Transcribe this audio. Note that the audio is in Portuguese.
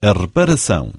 a reparação.